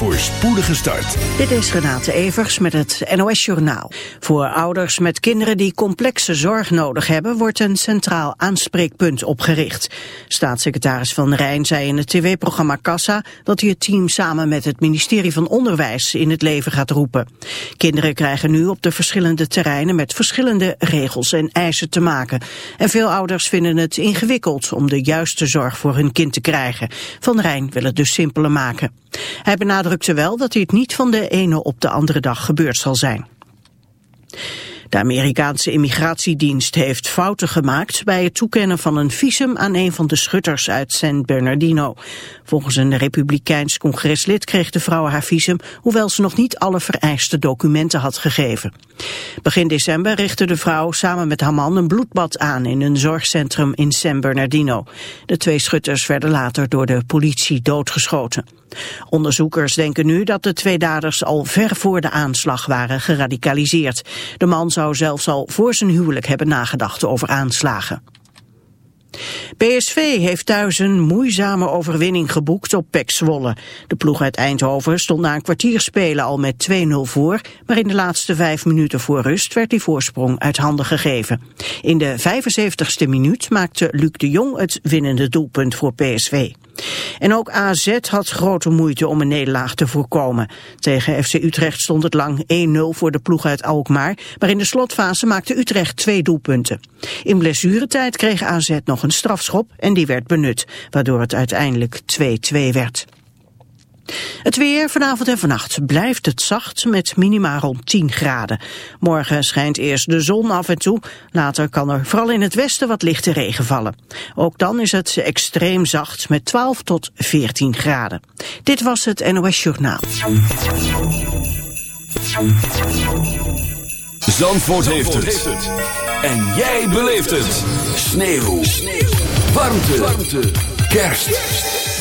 voor spoedige start. Dit is Renate Evers met het NOS Journaal. Voor ouders met kinderen die complexe zorg nodig hebben... wordt een centraal aanspreekpunt opgericht. Staatssecretaris Van Rijn zei in het tv-programma Kassa... dat hij het team samen met het ministerie van Onderwijs in het leven gaat roepen. Kinderen krijgen nu op de verschillende terreinen... met verschillende regels en eisen te maken. En veel ouders vinden het ingewikkeld om de juiste zorg voor hun kind te krijgen. Van Rijn wil het dus simpeler maken. Hij benadrukte wel dat dit niet van de ene op de andere dag gebeurd zal zijn. De Amerikaanse immigratiedienst heeft fouten gemaakt bij het toekennen van een visum aan een van de schutters uit San Bernardino. Volgens een republikeins congreslid kreeg de vrouw haar visum, hoewel ze nog niet alle vereiste documenten had gegeven. Begin december richtte de vrouw samen met haar man een bloedbad aan in een zorgcentrum in San Bernardino. De twee schutters werden later door de politie doodgeschoten. Onderzoekers denken nu dat de twee daders al ver voor de aanslag waren geradicaliseerd. De man zou zelfs al voor zijn huwelijk hebben nagedacht over aanslagen. PSV heeft thuis een moeizame overwinning geboekt op PEC Zwolle. De ploeg uit Eindhoven stond na een kwartier spelen al met 2-0 voor, maar in de laatste vijf minuten voor rust werd die voorsprong uit handen gegeven. In de 75ste minuut maakte Luc de Jong het winnende doelpunt voor PSV. En ook AZ had grote moeite om een nederlaag te voorkomen. Tegen FC Utrecht stond het lang 1-0 voor de ploeg uit Alkmaar, maar in de slotfase maakte Utrecht twee doelpunten. In blessuretijd kreeg AZ nog een strafschop en die werd benut, waardoor het uiteindelijk 2-2 werd. Het weer vanavond en vannacht blijft het zacht met minima rond 10 graden. Morgen schijnt eerst de zon af en toe. Later kan er vooral in het westen wat lichte regen vallen. Ook dan is het extreem zacht met 12 tot 14 graden. Dit was het NOS Journaal. Zandvoort, heeft, het. En jij beleeft het. Sneeuw. Sneeuw. Warmte. Warmte. Kerst.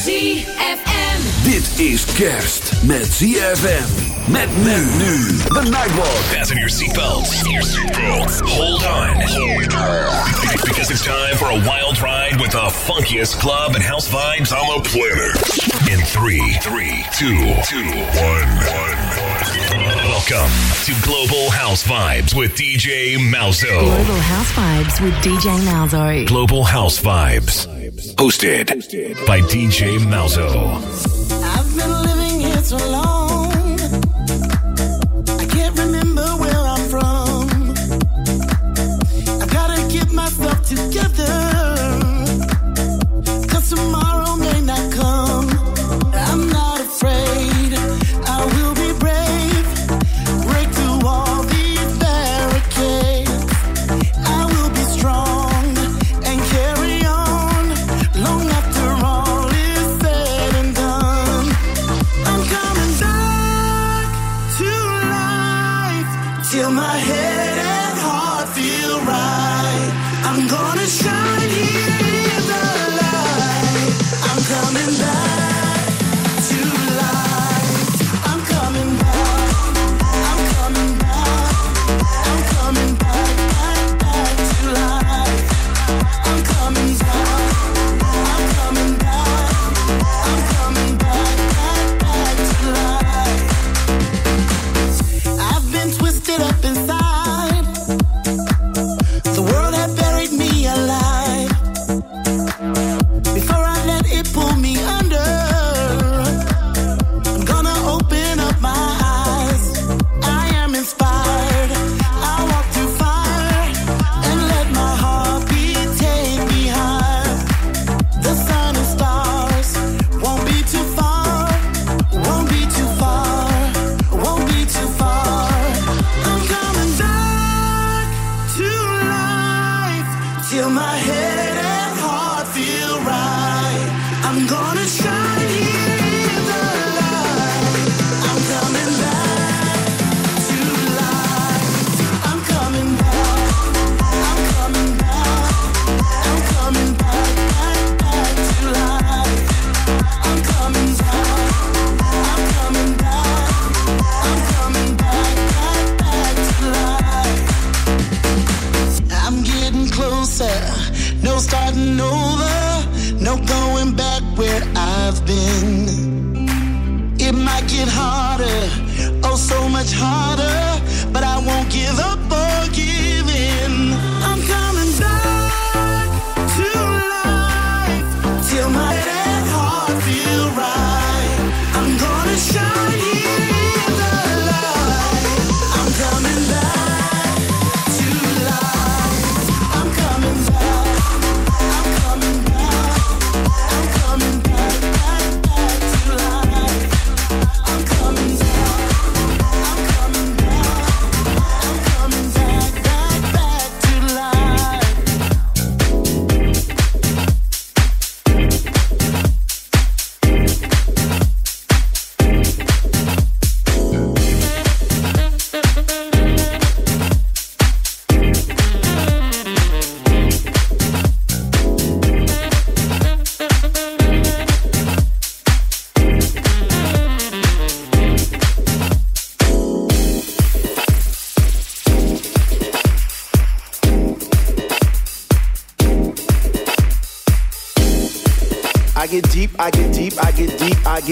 ZFM. Dit is kerst met ZFM. Met men nu. The Nightwalk. Fasten your seatbelts. Hold on. Because it's time for a wild ride with the funkiest club and house vibes on the planet. In three, three, two, two, one, one. Welcome to Global House Vibes with DJ Malzo. Global House Vibes with DJ Malzo. Global House Vibes. Hosted by DJ Malzo. I've been living here so long.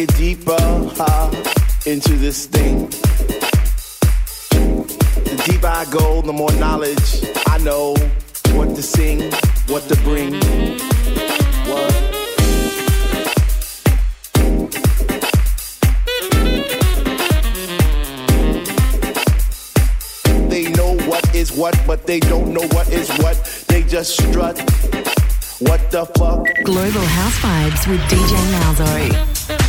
Get deeper uh, into this thing. The deeper I go, the more knowledge I know what to sing, what to bring. What? They know what is what, but they don't know what is what. They just strut. What the fuck? Global House Vibes with DJ Malzo.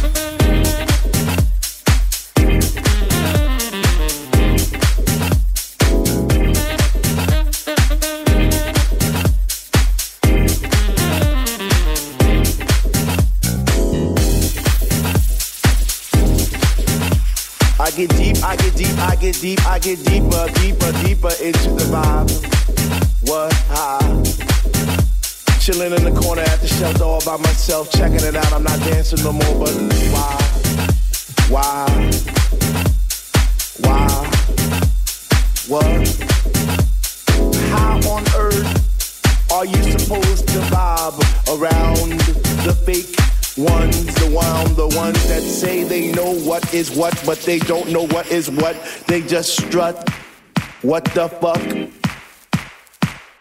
Get deep, I get deep, I get deep, I get deeper, deeper, deeper into the vibe. What? Ah. Chilling in the corner at the shelter all by myself, checking it out. I'm not dancing no more, but why? Why? Why? What? How on earth are you supposed to vibe around the fake ones, the the ones that say they know what is what, but they don't know what is what. They just strut. What the fuck?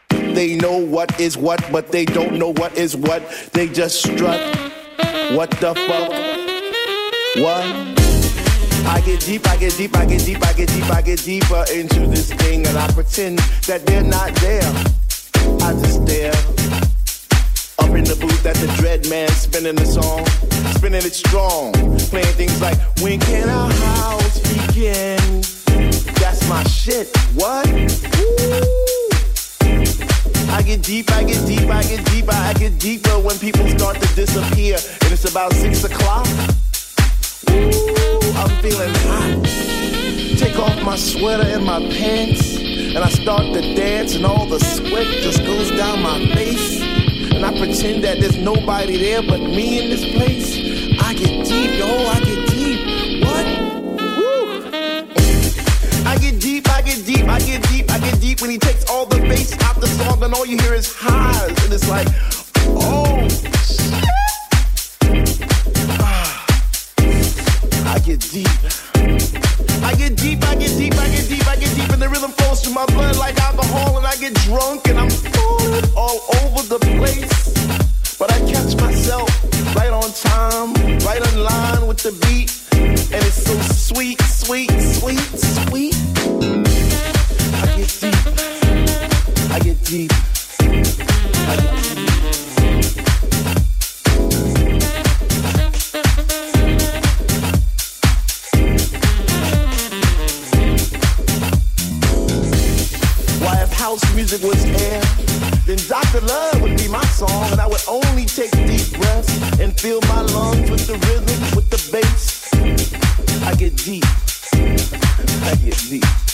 They know what is what, but they don't know what is what. They just strut. What the fuck? What? I get deep, I get deep, I get deep, I get deep, I get deeper into this thing, and I pretend that they're not there. I just stare. In the booth at the Dread Man spinning the song, spinning it strong, playing things like When can our house begin? That's my shit. What? Woo. I get deep, I get deep, I get deeper, I get deeper when people start to disappear, and it's about six o'clock. Ooh, I'm feeling hot. Take off my sweater and my pants, and I start to dance, and all the sweat just goes down my face. And I pretend that there's nobody there but me in this place. I get deep, yo, I get deep. What? Woo. I get deep, I get deep, I get deep, I get deep when he takes all the bass out the song, and all you hear is highs, and it's like, oh, shit. Ah. I get deep. I get deep, I get deep, I get deep, I get deep, and the rhythm flows through my blood like alcohol, and I get drunk and I'm falling all over the place. But I catch myself right on time, right in line with the beat, and it's so sweet, sweet, sweet, sweet. I get deep, I get deep, I get deep. Music was air, then Dr. Love would be my song, and I would only take deep breaths and fill my lungs with the rhythm, with the bass. I get deep. I get deep.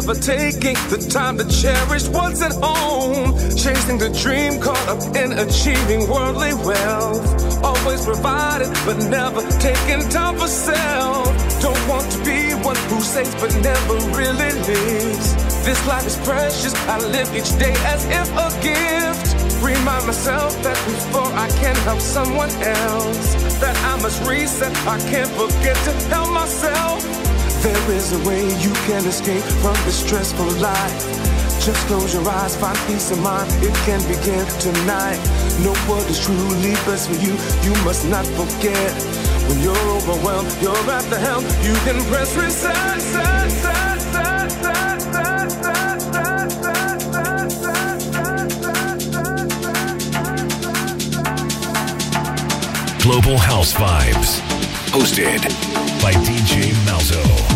Never taking the time to cherish what's at home. Chasing the dream, caught up in achieving worldly wealth. Always provided, but never taking time for self. Don't want to be one who saves, but never really lives. This life is precious, I live each day as if a gift. Remind myself that before I can help someone else, that I must reset. I can't forget to help myself. There is a way you can escape from this stressful life. Just close your eyes, find peace of mind. It can begin tonight. Know what is truly best for you. You must not forget. When you're overwhelmed, you're at the helm. You can press reset. set, set, set, set, set, set, set, set, set, Global House Vibes. Hosted by DJ Malzo.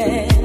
I've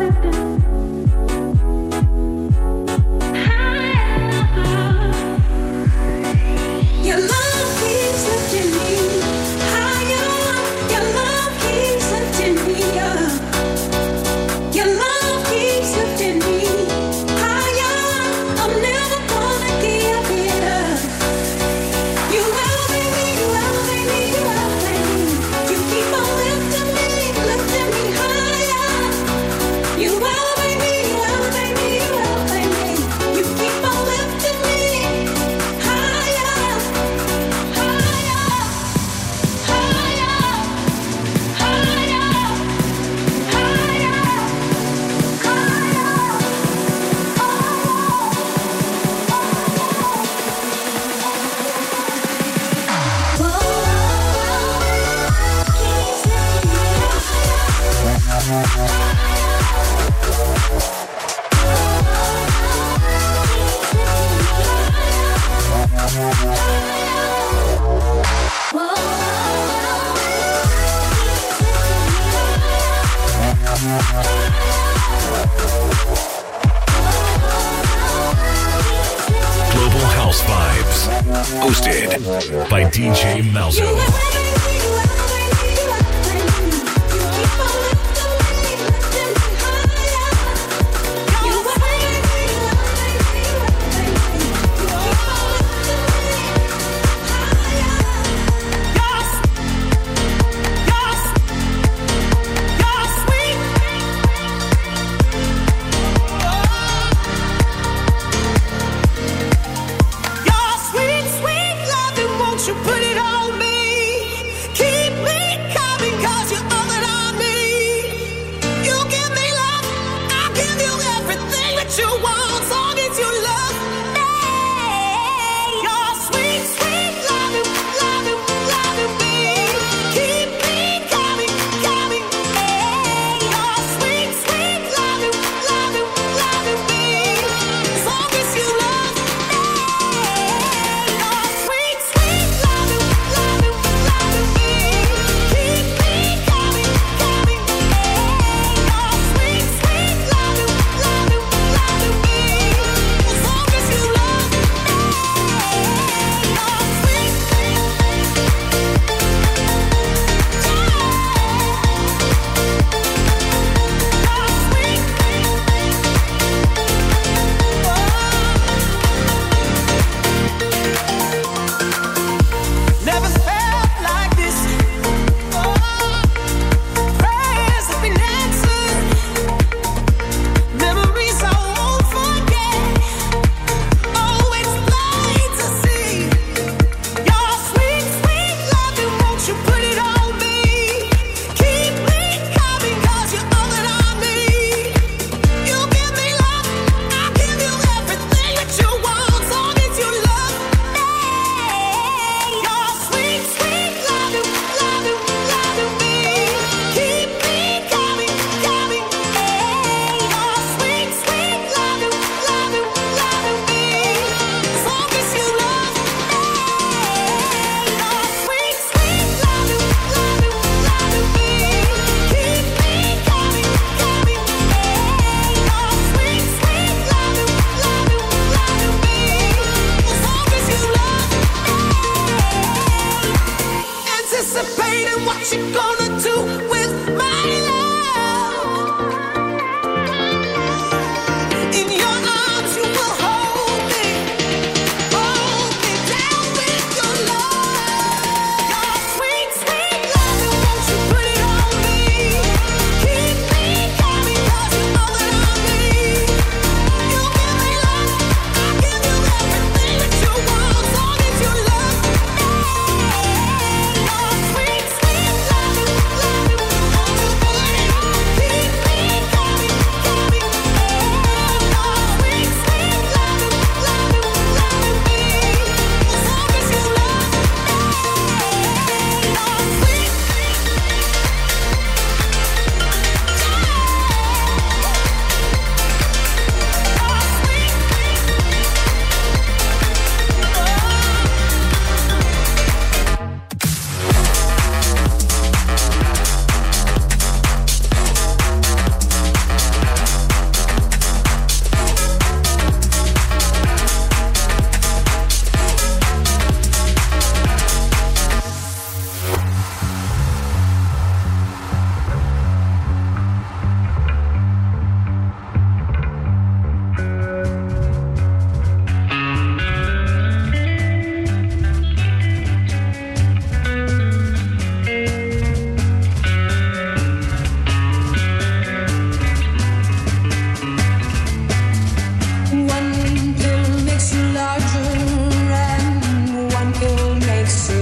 Your you put it on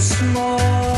small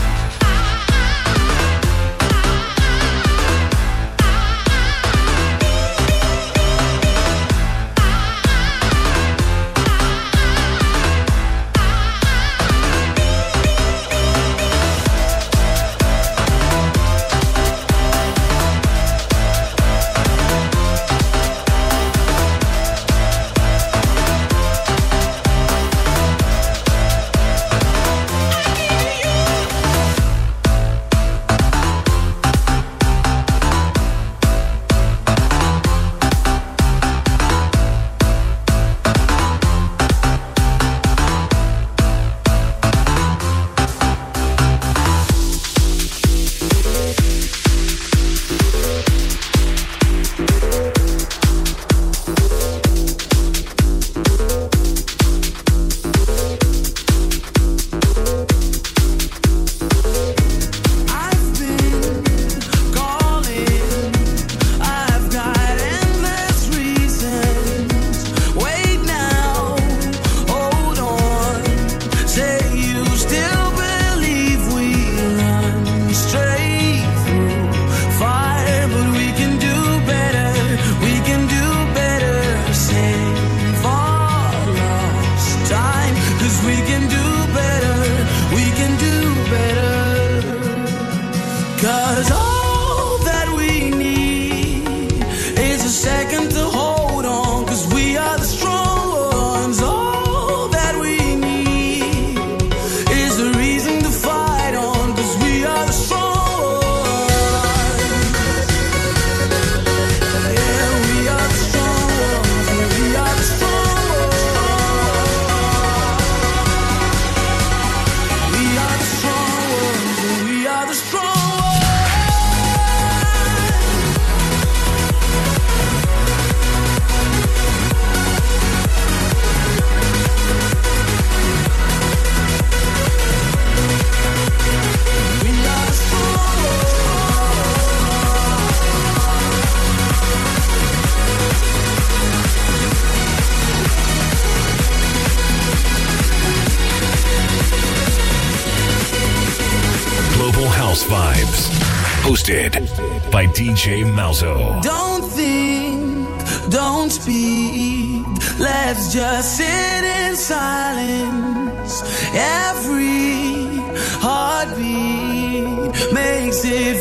DJ Malzo. Don't think, don't speak. Let's just sit in silence. Every heartbeat makes it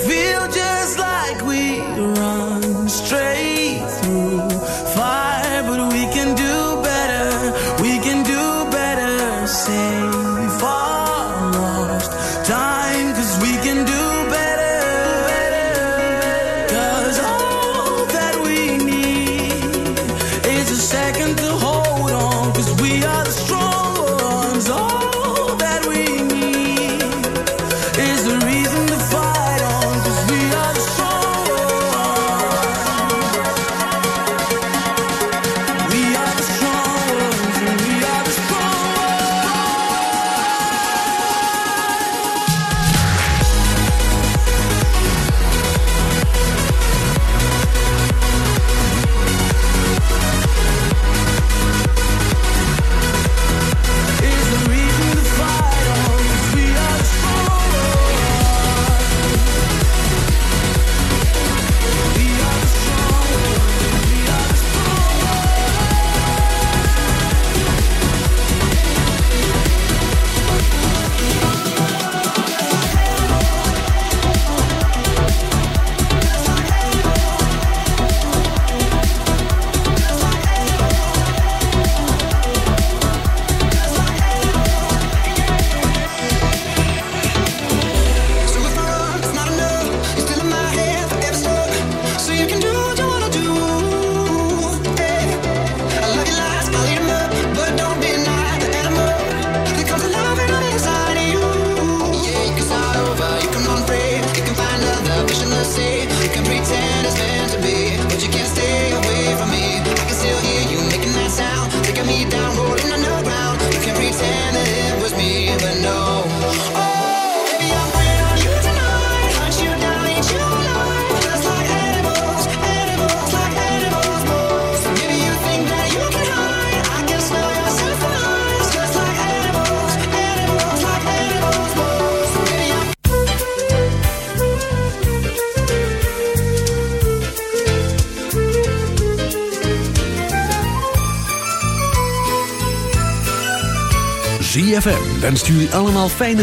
en stuur je allemaal fijne...